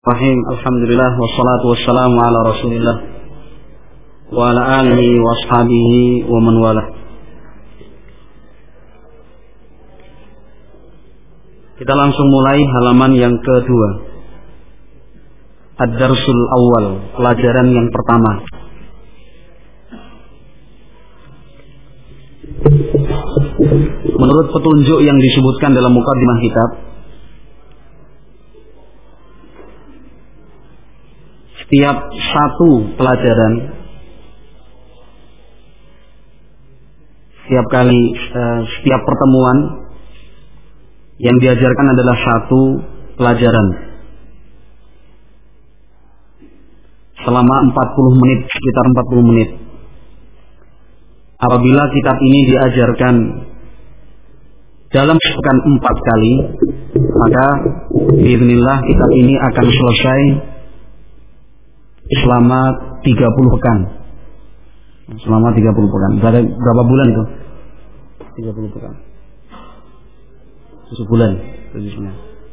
Rahim Alhamdulillah wassalatu wassalamu ala Rasulillah wa ala alihi wa ashabihi wa man wala. Kita langsung mulai halaman yang kedua. Ad-Darsul Awal, pelajaran yang pertama. Menurut petunjuk yang disebutkan dalam mukadimah kitab, setiap satu pelajaran. Setiap kali uh, setiap pertemuan yang diajarkan adalah satu pelajaran. Selama 40 menit sekitar 40 menit. Apabila kitab ini diajarkan dalam sepekan empat kali maka Bismillah kitab ini akan selesai selama 30 pekan. Selama 30 pekan. Berapa, berapa bulan itu? 30 pekan. 7 bulan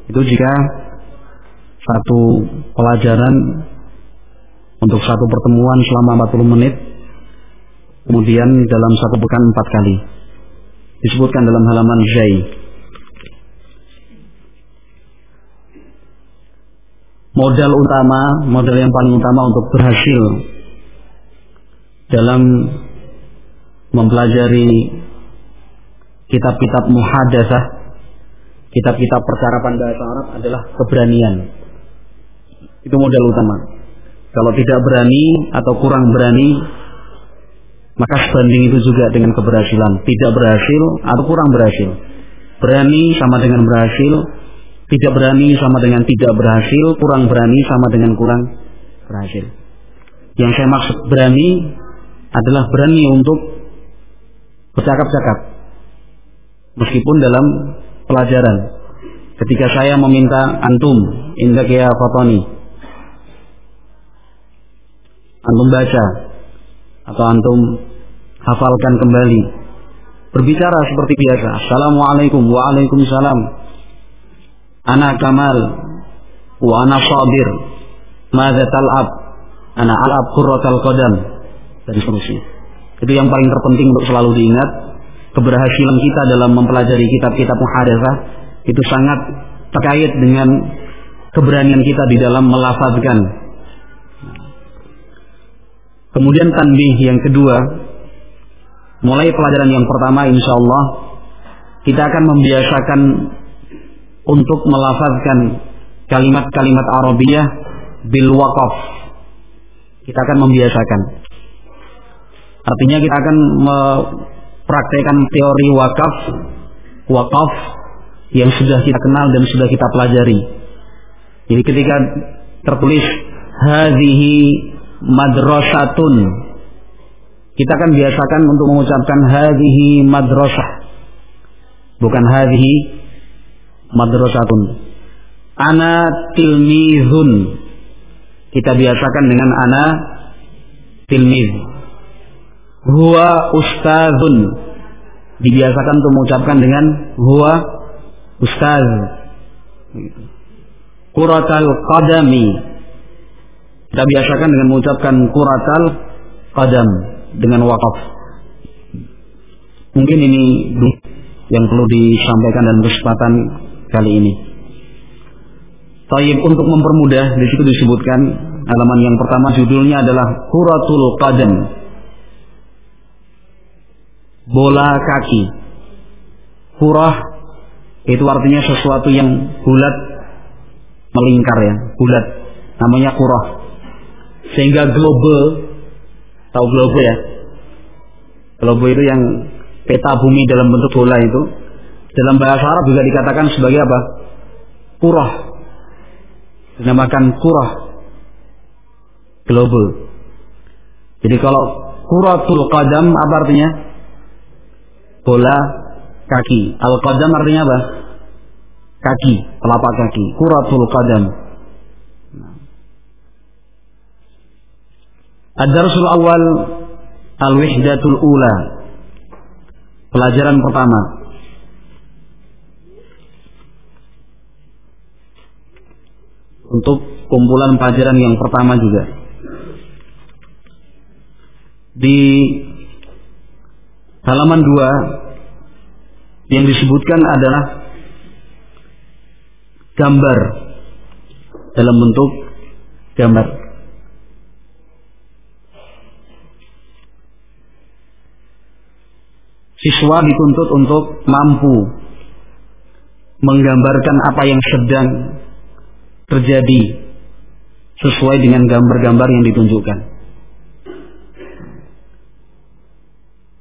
Itu jika satu pelajaran untuk satu pertemuan selama 40 menit kemudian dalam satu pekan empat kali disebutkan dalam halaman Zai modal utama, modal yang paling utama untuk berhasil dalam mempelajari kitab-kitab muhadasah, kitab-kitab percarapan bahasa Arab adalah keberanian. Itu modal utama. Kalau tidak berani atau kurang berani, maka sebanding itu juga dengan keberhasilan. Tidak berhasil atau kurang berhasil. Berani sama dengan berhasil, tidak berani sama dengan tidak berhasil, kurang berani sama dengan kurang berhasil. Yang saya maksud berani adalah berani untuk bercakap-cakap. Meskipun dalam pelajaran. Ketika saya meminta antum, indak ya fatoni. Antum baca atau antum hafalkan kembali. Berbicara seperti biasa. Assalamualaikum, waalaikumsalam ana kamal wa ana sabir madza tal'ab? Ana al'ab qurratal qadam. Dan seterusnya. Itu yang paling terpenting untuk selalu diingat. Keberhasilan kita dalam mempelajari kitab-kitab muhadasah itu sangat terkait dengan keberanian kita di dalam melafazkan. Kemudian tanbih yang kedua mulai pelajaran yang pertama insya Allah kita akan membiasakan untuk melafazkan kalimat-kalimat Arabiyah bil waqaf. Kita akan membiasakan. Artinya kita akan mempraktekkan teori wakaf, wakaf yang sudah kita kenal dan sudah kita pelajari. Jadi ketika tertulis hadhihi madrasatun kita akan biasakan untuk mengucapkan hadhihi madrasah bukan hadhihi madrasatun. Ana tilmizun. Kita biasakan dengan ana tilmiz. Huwa ustazun. Dibiasakan untuk mengucapkan dengan huwa ustaz. Kuratal qadami. Kita biasakan dengan mengucapkan kuratal qadam dengan wakaf. Mungkin ini yang perlu disampaikan dan kesempatan kali ini. Taib untuk mempermudah di situ disebutkan halaman yang pertama judulnya adalah Kuratul Qadam. Bola kaki. Kurah itu artinya sesuatu yang bulat melingkar ya, bulat. Namanya kurah. Sehingga globe tahu globe ya? Globe itu yang peta bumi dalam bentuk bola itu dalam bahasa Arab juga dikatakan sebagai apa? Kurah. Dinamakan kurah. Global. Jadi kalau kuratul qadam apa artinya? Bola kaki. Al-qadam artinya apa? Kaki, telapak kaki. Kuratul qadam. Ad-darsul awal al-wihdatul ula. Pelajaran pertama untuk kumpulan pelajaran yang pertama juga. Di halaman 2 yang disebutkan adalah gambar dalam bentuk gambar. Siswa dituntut untuk mampu menggambarkan apa yang sedang terjadi sesuai dengan gambar-gambar yang ditunjukkan.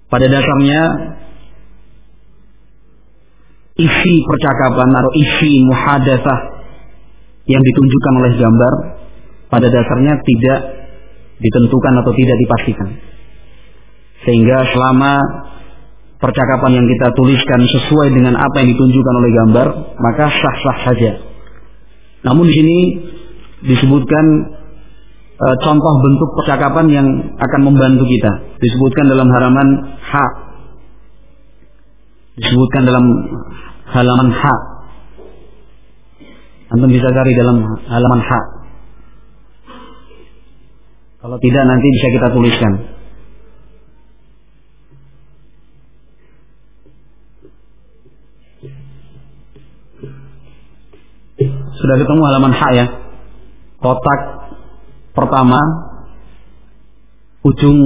Pada dasarnya isi percakapan atau isi muhadatsah yang ditunjukkan oleh gambar pada dasarnya tidak ditentukan atau tidak dipastikan. Sehingga selama percakapan yang kita tuliskan sesuai dengan apa yang ditunjukkan oleh gambar, maka sah-sah saja. Namun di sini disebutkan e, contoh bentuk percakapan yang akan membantu kita. Disebutkan dalam halaman H. Disebutkan dalam halaman H. Antum bisa cari dalam halaman H. Kalau tidak nanti bisa kita tuliskan. Sudah ketemu halaman H ya. Kotak pertama ujung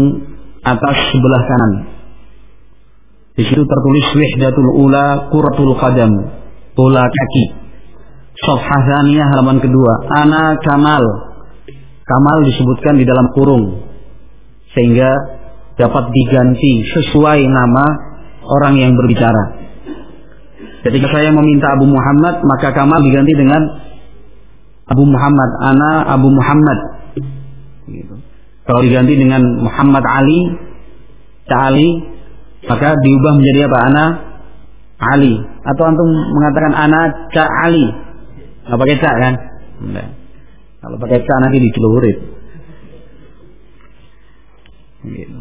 atas sebelah kanan. Di situ tertulis wihdatul ula kuratul qadam, bola kaki. Sofhah halaman kedua, ana kamal. Kamal disebutkan di dalam kurung sehingga dapat diganti sesuai nama orang yang berbicara. Ketika saya meminta Abu Muhammad, maka Kamal diganti dengan Abu Muhammad ana Abu Muhammad gitu. kalau diganti dengan Muhammad Ali Ta'ali maka diubah menjadi apa ana Ali atau antum mengatakan ana Ca'ali Gak pakai ca kan Nggak. kalau pakai ca nanti dicelurit gitu.